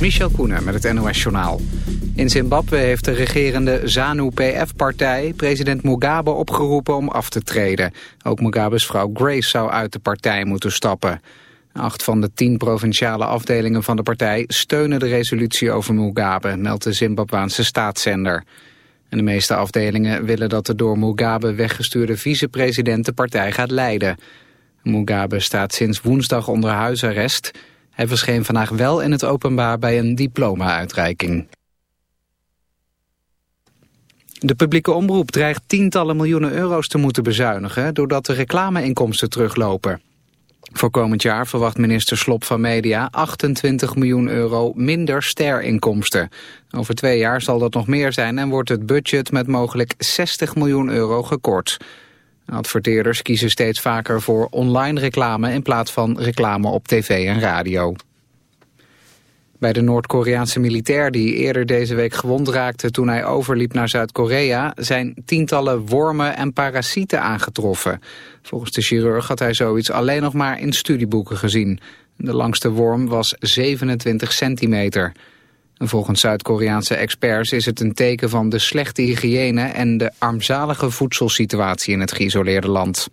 Michel Koenen met het NOS-journaal. In Zimbabwe heeft de regerende ZANU-PF-partij president Mugabe opgeroepen om af te treden. Ook Mugabe's vrouw Grace zou uit de partij moeten stappen. Acht van de tien provinciale afdelingen van de partij steunen de resolutie over Mugabe, meldt de Zimbabwaanse staatszender. En de meeste afdelingen willen dat de door Mugabe weggestuurde vicepresident de partij gaat leiden. Mugabe staat sinds woensdag onder huisarrest... Hij verscheen vandaag wel in het openbaar bij een diploma-uitreiking. De publieke omroep dreigt tientallen miljoenen euro's te moeten bezuinigen... doordat de reclameinkomsten teruglopen. Voor komend jaar verwacht minister Slop van Media 28 miljoen euro minder sterinkomsten. Over twee jaar zal dat nog meer zijn en wordt het budget met mogelijk 60 miljoen euro gekort. Adverteerders kiezen steeds vaker voor online reclame in plaats van reclame op tv en radio. Bij de Noord-Koreaanse militair die eerder deze week gewond raakte toen hij overliep naar Zuid-Korea zijn tientallen wormen en parasieten aangetroffen. Volgens de chirurg had hij zoiets alleen nog maar in studieboeken gezien. De langste worm was 27 centimeter. Volgens Zuid-Koreaanse experts is het een teken van de slechte hygiëne en de armzalige voedselsituatie in het geïsoleerde land.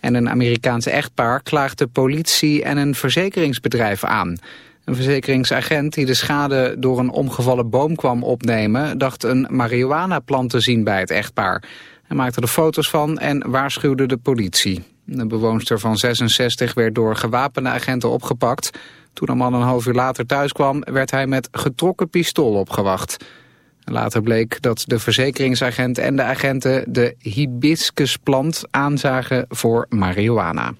En een Amerikaanse echtpaar klaagt de politie en een verzekeringsbedrijf aan. Een verzekeringsagent die de schade door een omgevallen boom kwam opnemen... dacht een marihuana-plant te zien bij het echtpaar. Hij maakte er foto's van en waarschuwde de politie. De bewoonster van 66 werd door gewapende agenten opgepakt... Toen een man een half uur later thuis kwam, werd hij met getrokken pistool opgewacht. Later bleek dat de verzekeringsagent en de agenten de hibiscusplant aanzagen voor marihuana.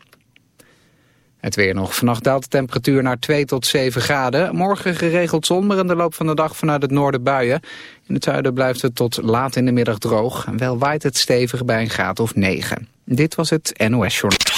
Het weer nog. Vannacht daalt de temperatuur naar 2 tot 7 graden. Morgen geregeld zon, in de loop van de dag vanuit het noorden buien. In het zuiden blijft het tot laat in de middag droog. En wel waait het stevig bij een graad of 9. Dit was het NOS Journal.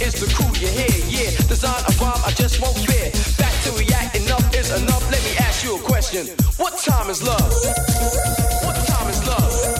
is the crew you. Yeah, bomb, I just won't. Back to enough is enough. Let me ask you a question. What time is love? What time is love?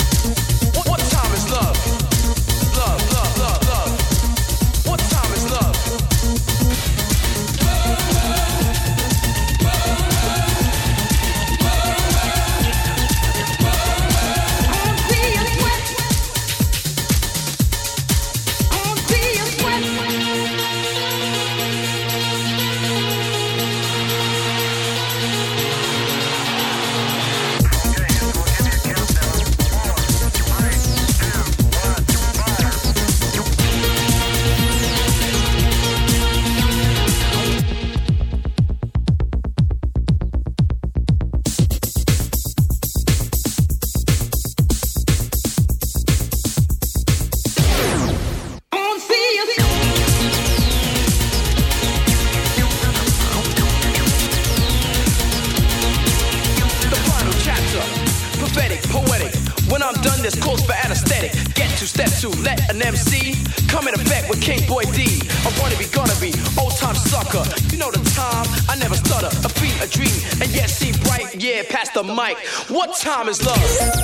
What time is love?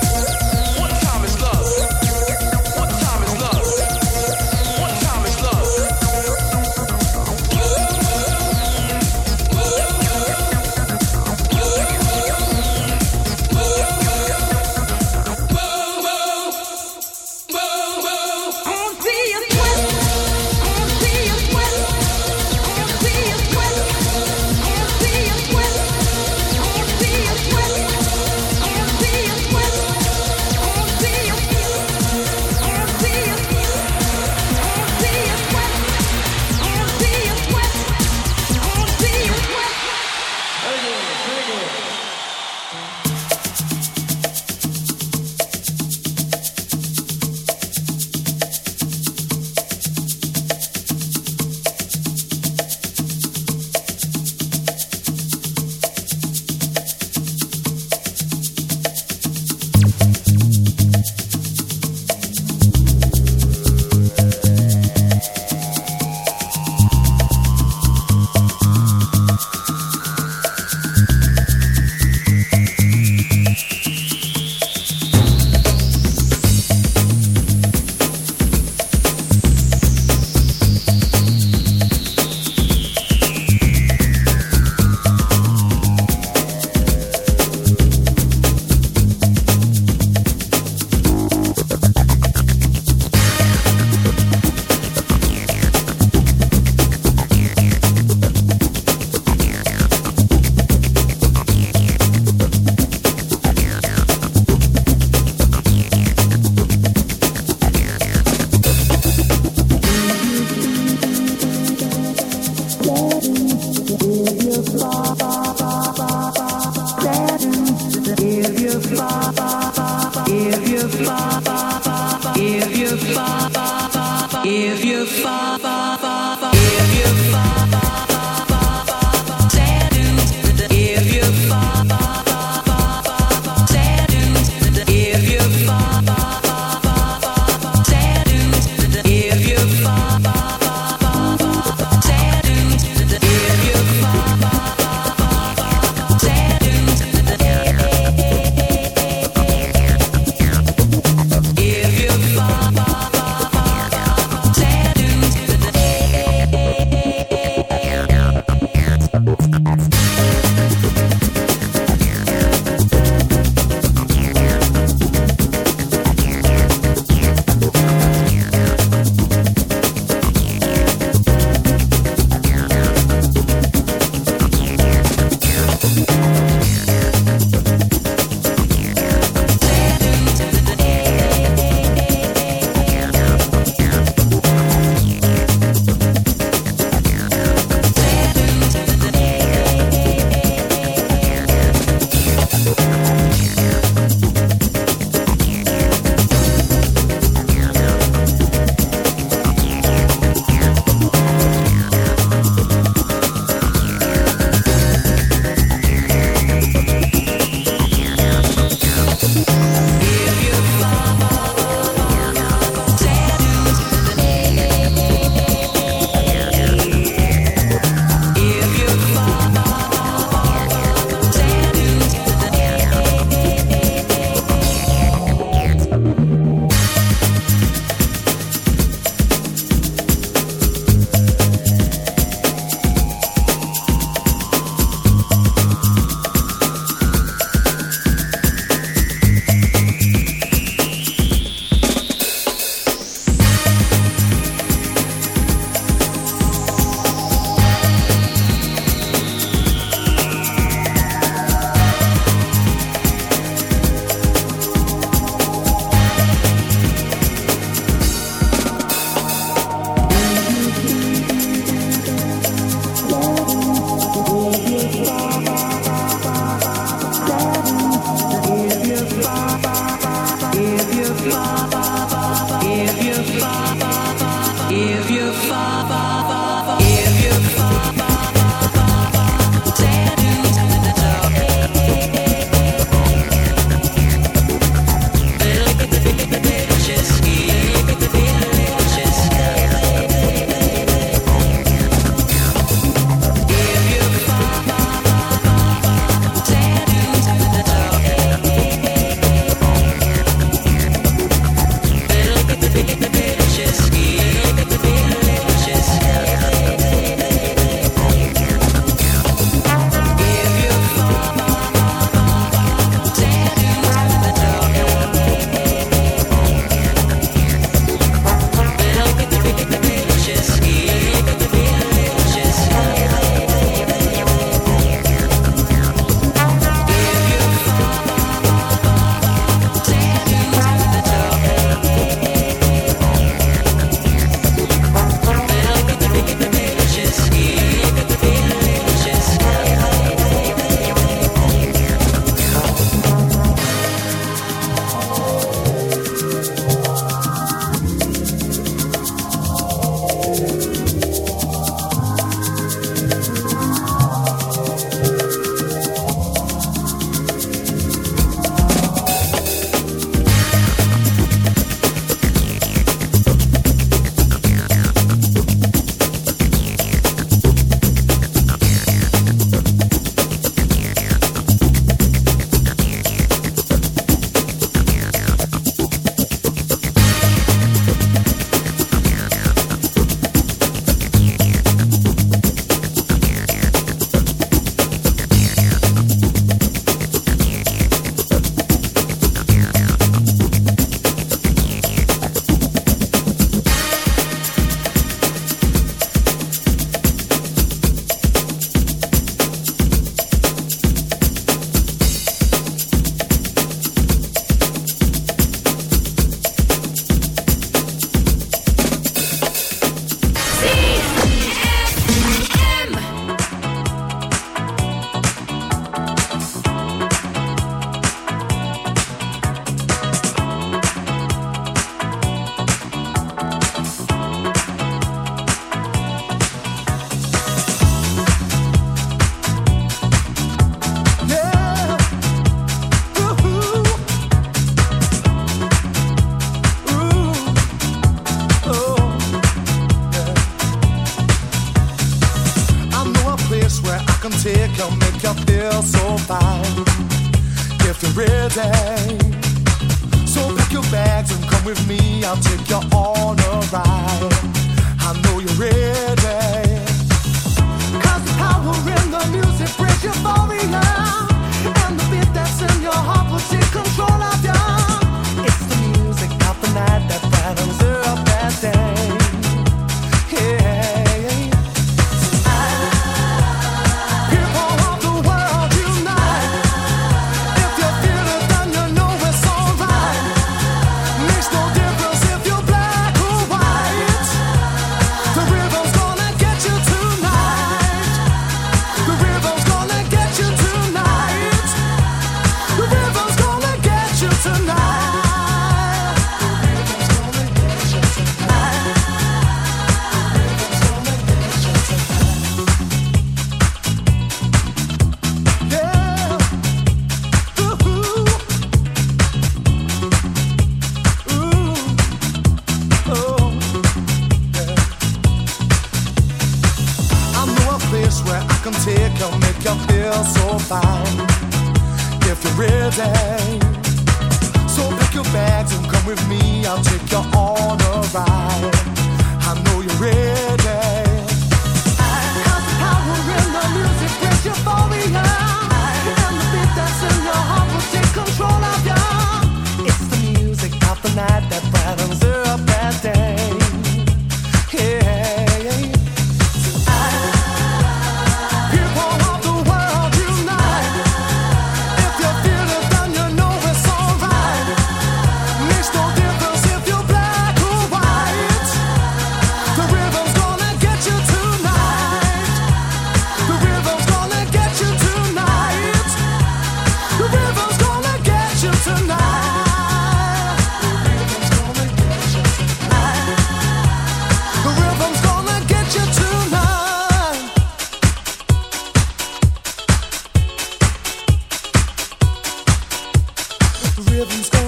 difference.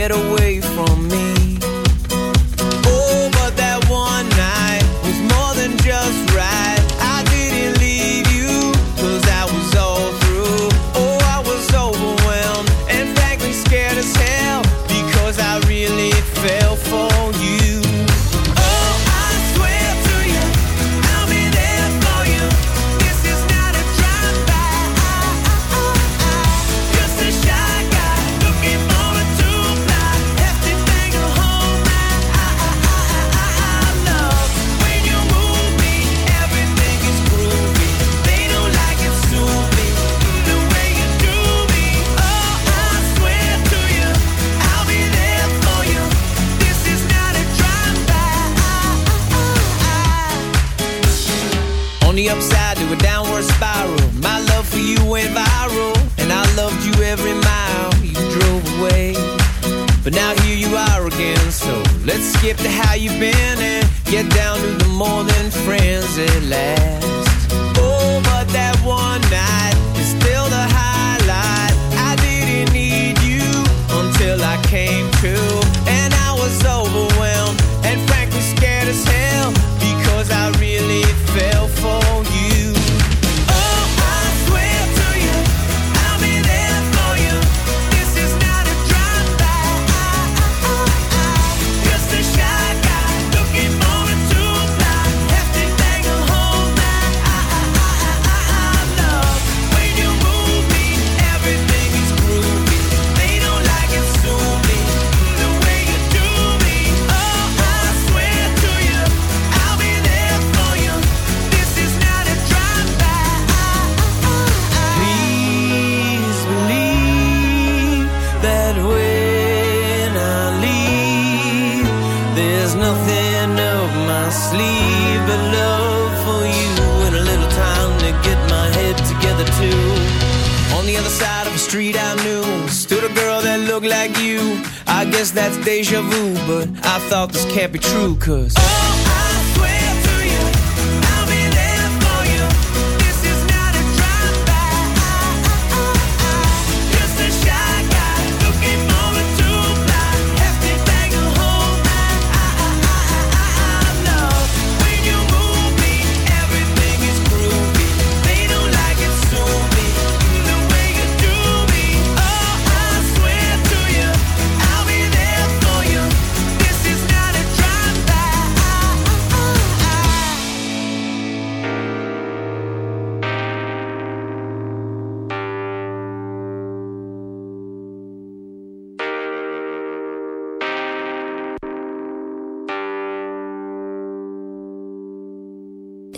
Get away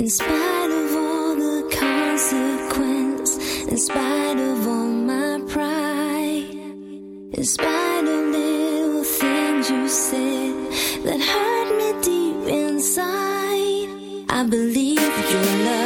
In spite of all the consequence, in spite of all my pride, in spite of little things you said that hurt me deep inside, I believe your love.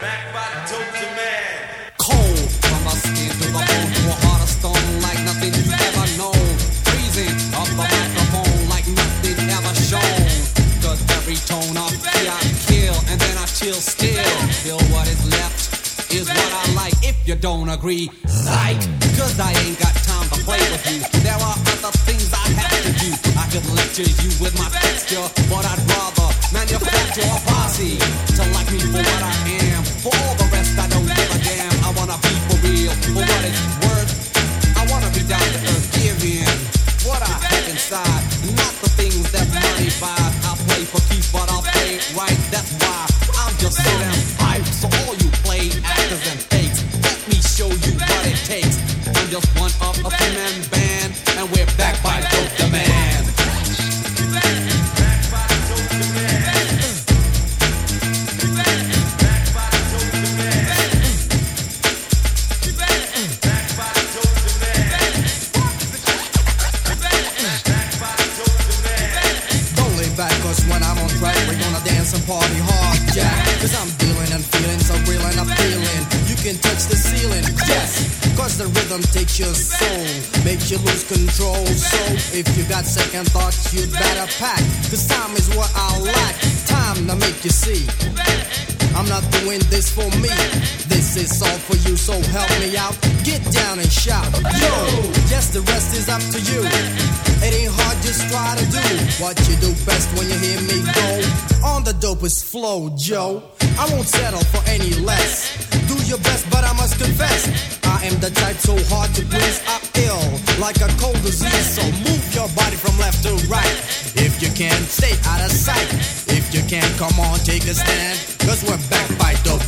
back by Cold from my skin to bone, to a heart of stone like nothing you've ever known. Freezing up microphone like nothing ever every tone I feel, and then I chill still. Feel what is left is what I like. If you don't agree, like, cause I ain't got time to play with you. There are other things I have to do. I could lecture you with my texture, but I'd rather manufacture a posse to like me for what I am. What you do best when you hear me go. On the dopest flow, Joe. I won't settle for any less. Do your best, but I must confess. I am the type so hard to please. I'm ill, like a cold disease. So move your body from left to right. If you can, stay out of sight. If you can, come on, take a stand. Cause we're back by Dope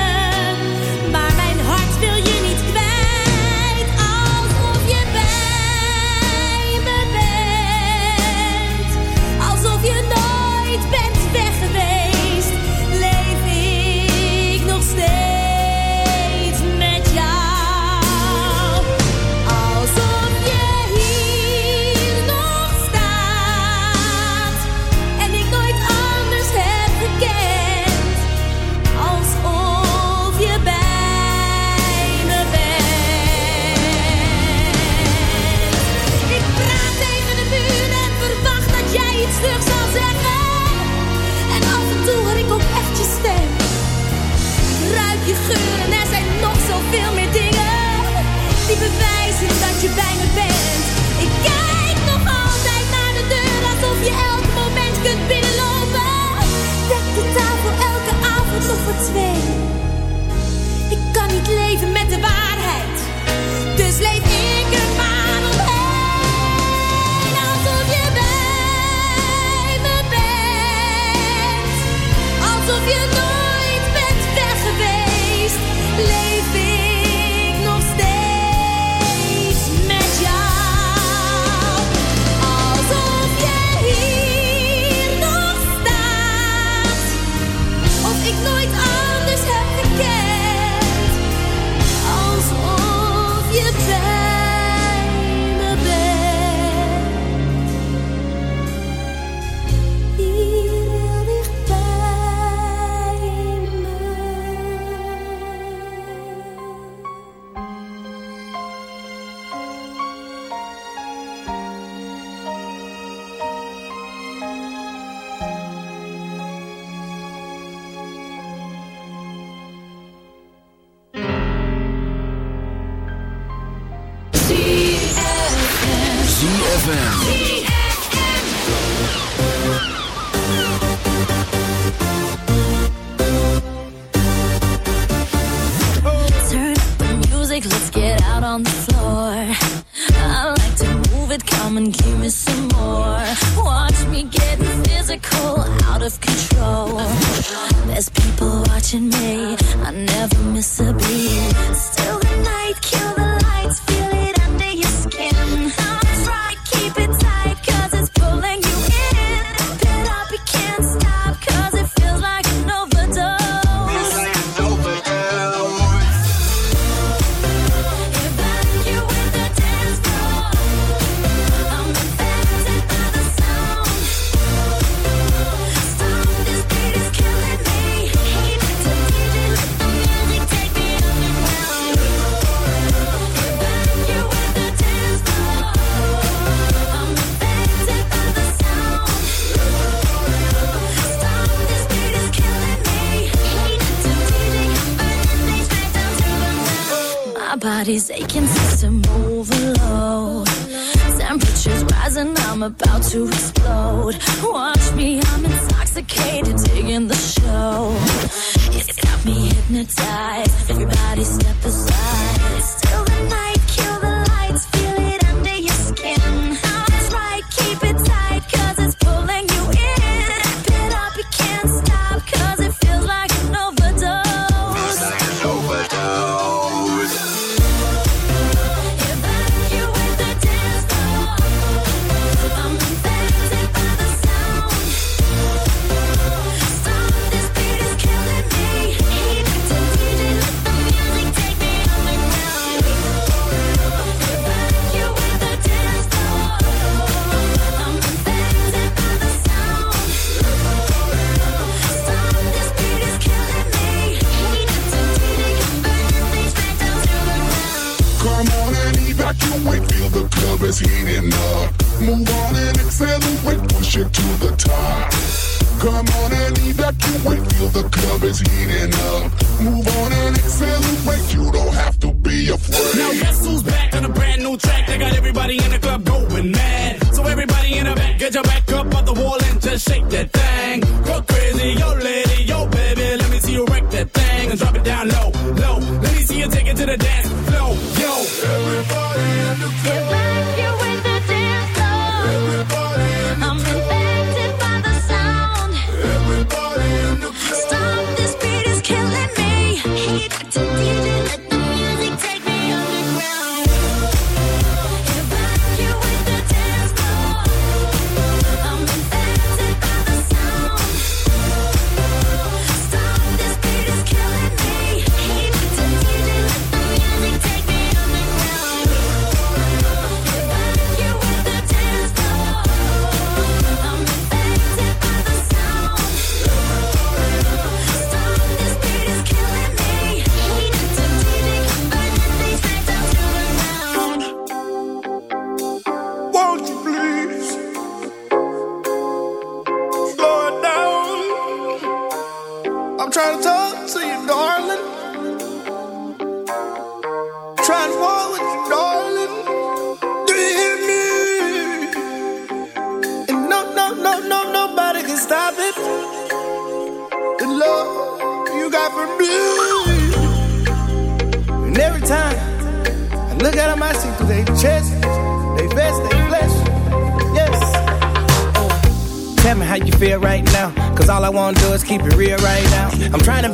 feel me road. Watch me, I'm intoxicated, digging the show. It's got me hypnotized. Everybody step aside.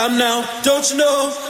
time now, don't you know?